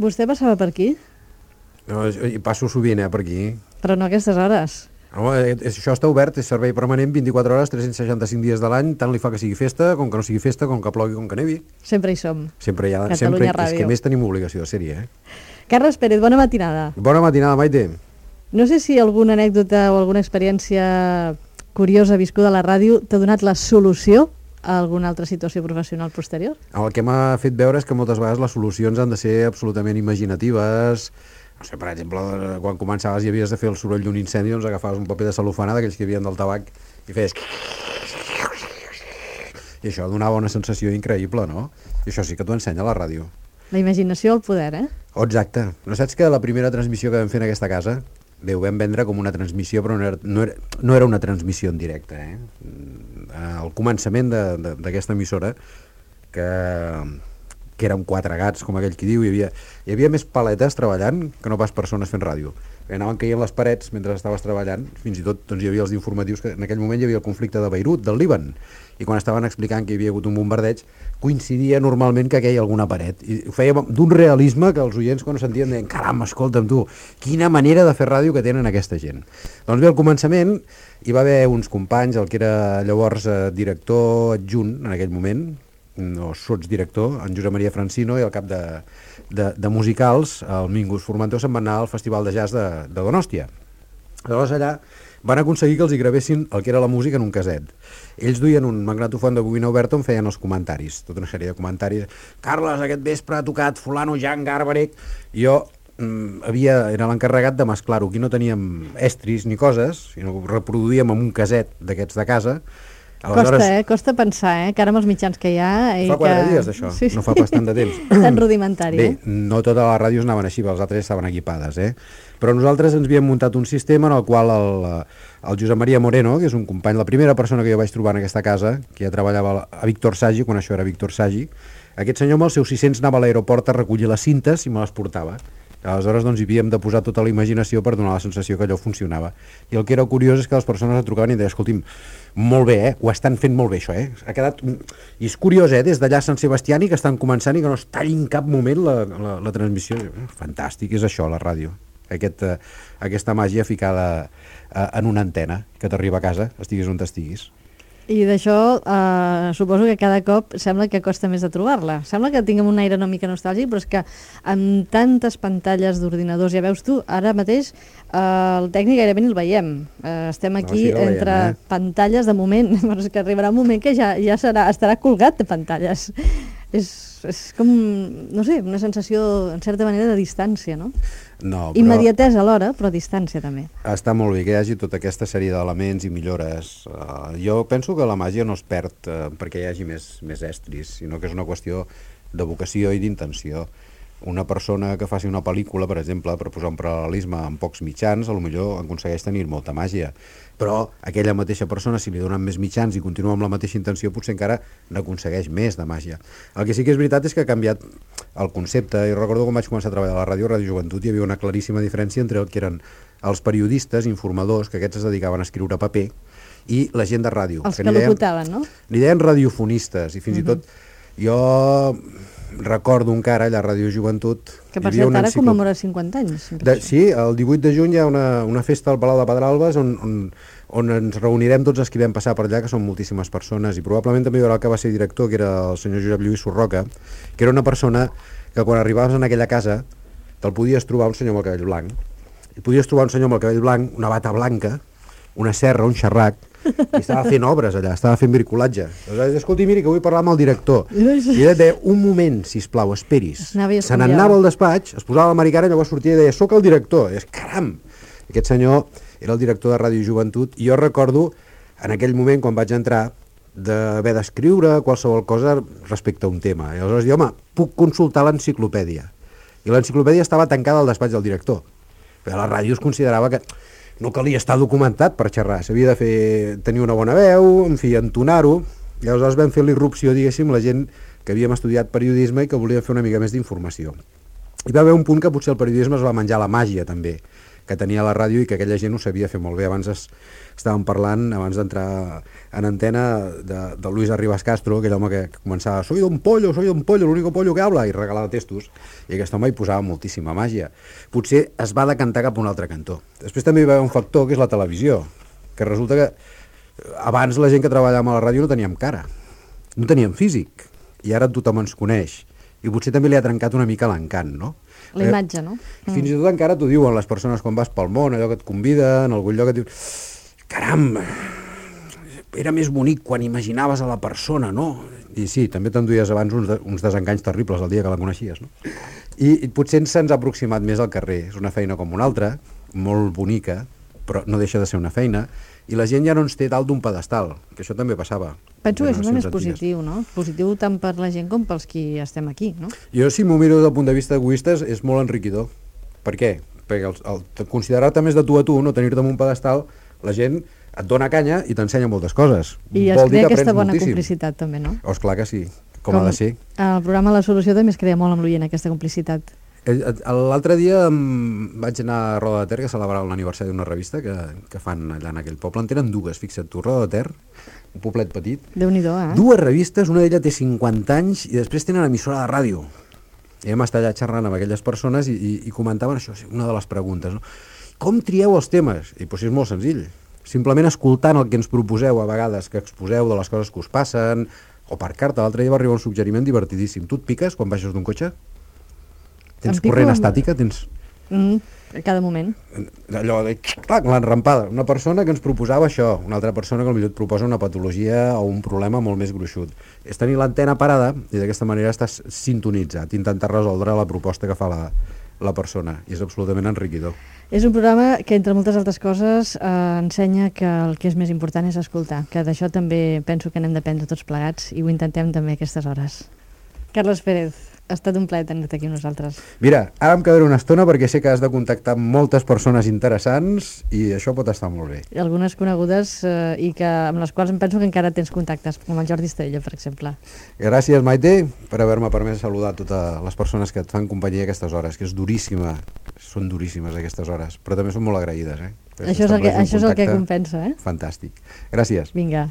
Vostè passava per aquí? No, hi passo sovint, eh, per aquí. Però no a aquestes hores. No, eh, això està obert, és servei permanent 24 hores, 365 dies de l'any, tant li fa que sigui festa, com que no sigui festa, com que plogui, com que nevi. Sempre hi som. Sempre hi ha, Catalunya sempre, és que Ràdio. més tenim obligació de ser-hi, eh? Carles Pérez, bona matinada. Bona matinada, Maite. No sé si alguna anècdota o alguna experiència curiosa viscuda a la ràdio t'ha donat la solució a alguna altra situació professional posterior? El que m'ha fet veure és que moltes vegades les solucions han de ser absolutament imaginatives. No sé, per exemple, quan començaves i havies de fer el soroll d'un incendi, doncs agafaves un paper de cel·lofana d'aquells que hi havia del tabac i feies... I això donava una sensació increïble, no? I això sí que t'ho ensenya la ràdio. La imaginació al poder, eh? Oh, exacte. No saps que la primera transmissió que vam fer en aquesta casa, bé, ho vam vendre com una transmissió, però no era, no era, no era una transmissió en directe, eh? Mm, Al començament d'aquesta emissora, que, que érem quatre gats, com aquell qui diu, hi havia, hi havia més paletes treballant que no pas persones fent ràdio. Anaven caient les parets mentre estaves treballant, fins i tot doncs, hi havia els informatius, que en aquell moment hi havia el conflicte de Beirut, del Líban, i quan estaven explicant que hi havia hagut un bombardeig, coincidia normalment que queia alguna paret. I ho feia d'un realisme que els oients quan ho sentien deien, caram, escolta'm tu, quina manera de fer ràdio que tenen aquesta gent. Doncs bé, al començament hi va haver uns companys, el que era llavors eh, director adjunt en aquell moment, no sots director, en Josep Maria Francino i el cap de, de, de musicals, el Mingus Formentor, se'n van anar al Festival de Jazz de, de Donòstia. Aleshores allà van aconseguir que els hi gravessin el que era la música en un caset. Ells duien un magnetofon de bobina oberta on feien els comentaris, tota una sèrie de comentaris. Carles, aquest vespre ha tocat fulano, Jan Garbarek. Jo mm, havia, era l'encarregat de mesclar-ho. Aquí no teníem estris ni coses, sinó que ho reproduïem amb un caset d'aquests de casa. Costa, eh? Costa pensar, eh? Que ara amb els mitjans que hi ha... I Fa quatre que... dies d'això, no fa pas tant de temps. Tan rudimentari, Bé, eh? no totes les ràdios anaven així, les altres estaven equipades, eh? Però nosaltres ens havíem muntat un sistema en el qual el, el Josep Maria Moreno, que és un company, la primera persona que jo vaig trobar en aquesta casa, que ja treballava a Víctor Sagi, quan això era Víctor Sagi, aquest senyor amb els seus 600 anava a l'aeroport a recollir les cintes i me les portava. Aleshores doncs, hi havíem de posar tota la imaginació per donar la sensació que allò funcionava. I el que era curiós és que les persones et trucaven i deien, escolti'm, molt bé, eh? ho estan fent molt bé això, eh? ha quedat... I és curiós, eh? des d'allà a Sant Sebastiani que estan començant i que no es talli en cap moment la, la, la transmissió. Fantàstic, és això, la ràdio. Aquest, eh, aquesta màgia ficada eh, en una antena que t'arriba a casa, estiguis on estiguis. I d'això eh, suposo que cada cop sembla que costa més de trobar-la. Sembla que tinguem un aire una mica nostàlgic, però és que amb tantes pantalles d'ordinadors, ja veus tu, ara mateix eh, el tècnic gairebé ni el veiem. Eh, estem aquí sí que el veiem, entre eh? pantalles de moment, però és que arribarà un moment que ja, ja serà, estarà colgat de pantalles. És, és com, no sé, una sensació, en certa manera, de distància, no? No, però... Immediatesa alhora, però distància també. Està molt bé que hi hagi tota aquesta sèrie d'elements i millores. Uh, jo penso que la màgia no es perd uh, perquè hi hagi més, més estris, sinó que és una qüestió de vocació i d'intenció. Una persona que faci una pel·lícula, per exemple, per posar un paral·lelisme amb pocs mitjans, a lo millor aconsegueix tenir molta màgia. Però aquella mateixa persona, si li donen més mitjans i continua amb la mateixa intenció, potser encara n'aconsegueix més de màgia. El que sí que és veritat és que ha canviat el concepte. I recordo quan vaig començar a treballar a la ràdio, a Ràdio Joventut, hi havia una claríssima diferència entre el que eren els periodistes, informadors, que aquests es dedicaven a escriure paper, i la gent de ràdio. Els que, n'hi deien- locutaven, no? Li deien radiofonistes, i fins i tot jo recordo encara allà a Ràdio Joventut... Que per cert ara enciclo- commemora 50 anys. de, sí, el 18 de juny hi ha una, una festa al Palau de Pedralbes on, on, on ens reunirem tots els que vam passar per allà, que són moltíssimes persones, i probablement també hi haurà el que va ser director, que era el senyor Josep Lluís Sorroca, que era una persona que quan arribaves en aquella casa te'l podies trobar un senyor amb el cabell blanc, i podies trobar un senyor amb el cabell blanc, una bata blanca, una serra, un xerrac, i estava fent obres allà, estava fent bricolatge. Aleshores, escolti, miri, que vull parlar amb el director. I ella deia, un moment, si plau, esperis. Se n'anava al despatx, es posava l'americana, llavors sortia i deia, soc el director. I és, caram! Aquest senyor era el director de Ràdio Joventut i jo recordo, en aquell moment, quan vaig entrar, d'haver d'escriure qualsevol cosa respecte a un tema. I aleshores diu, home, puc consultar l'enciclopèdia. I l'enciclopèdia estava tancada al despatx del director. Però la ràdio es considerava que no calia estar documentat per xerrar, s'havia de fer, tenir una bona veu, en fi, entonar-ho, i aleshores vam fer l'irrupció, diguéssim, la gent que havíem estudiat periodisme i que volíem fer una mica més d'informació. Hi va haver un punt que potser el periodisme es va menjar la màgia també, que tenia la ràdio i que aquella gent ho sabia fer molt bé. Abans es, estàvem parlant, abans d'entrar en antena, de, de Luis Arribas Castro, aquell home que, començava soy don pollo, soy don pollo, l'único pollo que habla, i regalava testos, i aquest home hi posava moltíssima màgia. Potser es va decantar cap a un altre cantó. Després també hi va haver un factor, que és la televisió, que resulta que abans la gent que treballava a la ràdio no teníem cara, no teníem físic, i ara tothom ens coneix. I potser també li ha trencat una mica l'encant, no? La imatge, no? Mm. Fins i tot encara t'ho diuen les persones quan vas pel món, allò que et conviden, algun lloc que et diu caram, era més bonic quan imaginaves a la persona, no? I sí, també t'enduies abans uns, de, uns desenganys terribles el dia que la coneixies, no? I, i potser se'ns ha aproximat més al carrer. És una feina com una altra, molt bonica, però no deixa de ser una feina, i la gent ja no ens té dalt d'un pedestal, que això també passava. Penso que això també és positiu, no? Positiu tant per la gent com pels qui estem aquí, no? Jo, si m'ho miro del punt de vista egoista, és molt enriquidor. Per què? Perquè el, el, considerar-te més de tu a tu, no tenir-te en un pedestal, la gent et dona canya i t'ensenya moltes coses. I es Vol crea aquesta bona moltíssim. complicitat també, no? Oh, esclar que sí, com, com ha de ser. El programa La Solució també es crea molt amb l'oient, aquesta complicitat. L'altre dia vaig anar a Roda de Ter, que celebrava l'aniversari d'una revista que, que fan allà en aquell poble. En tenen dues, fixa't tu, Roda de Ter, un poblet petit. déu nhi eh? Dues revistes, una d'elles té 50 anys i després tenen emissora de ràdio. I hem estat allà xerrant amb aquelles persones i, i, i comentaven això, una de les preguntes. No? Com trieu els temes? I doncs és molt senzill. Simplement escoltant el que ens proposeu a vegades, que exposeu de les coses que us passen, o per carta. L'altre dia va arribar un suggeriment divertidíssim. Tu et piques quan baixes d'un cotxe? Tens corrent amb... estàtica? Tens... Mm, a cada moment. Allò de... Clac, l'enrampada. Una persona que ens proposava això, una altra persona que potser et proposa una patologia o un problema molt més gruixut. És tenir l'antena parada i d'aquesta manera estàs sintonitzat, intentar resoldre la proposta que fa la, la persona. I és absolutament enriquidor. És un programa que, entre moltes altres coses, eh, ensenya que el que és més important és escoltar, que d'això també penso que n'hem d'aprendre tots plegats i ho intentem també aquestes hores. Carles Pérez, ha estat un plaer tenir-te aquí amb nosaltres. Mira, ara em quedaré una estona perquè sé que has de contactar amb moltes persones interessants i això pot estar molt bé. I algunes conegudes eh, i que amb les quals em penso que encara tens contactes, com el Jordi Estella, per exemple. Gràcies, Maite, per haver-me permès saludar totes les persones que et fan companyia aquestes hores, que és duríssima, són duríssimes aquestes hores, però també són molt agraïdes. Eh? això és, el que, això és el que compensa, eh? Fantàstic. Gràcies. Vinga.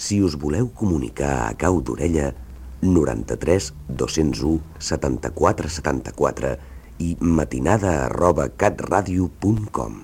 Si us voleu comunicar a cau d'orella, 93 201 74 74 i matinada arroba catradio.com